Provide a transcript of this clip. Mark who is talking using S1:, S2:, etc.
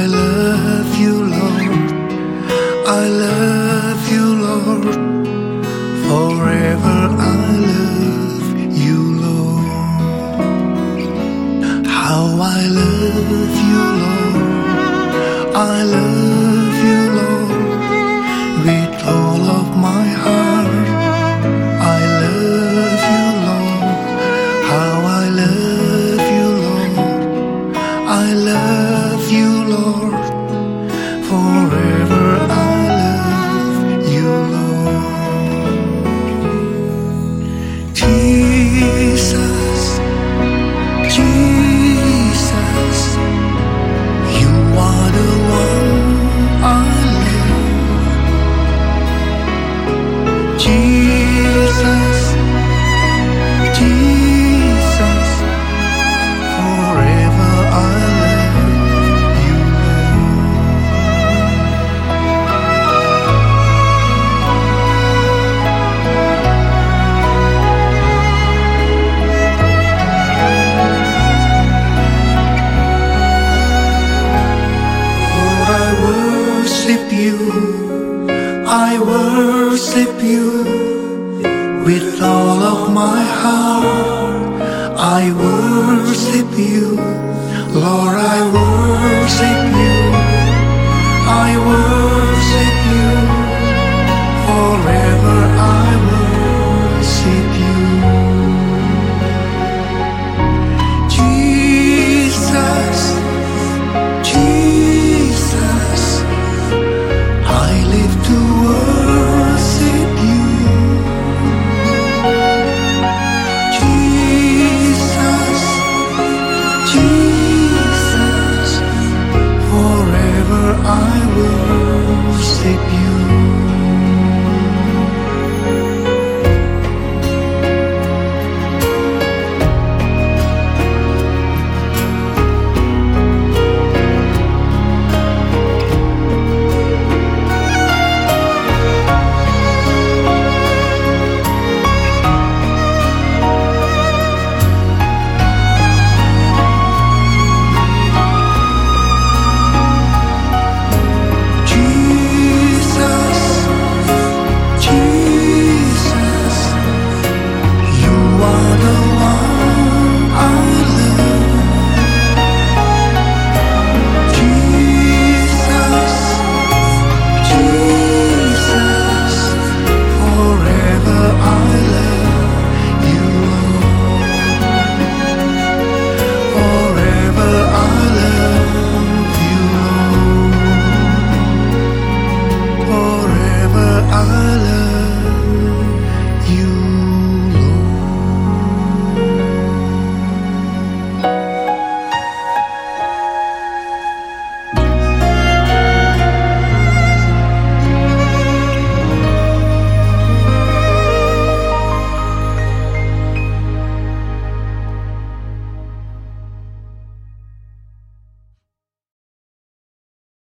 S1: I love you, Lord. I love you, Lord. Forever I love you, Lord. How I love you, Lord. I love I worship you with all of my heart. I worship you. Lord, I worship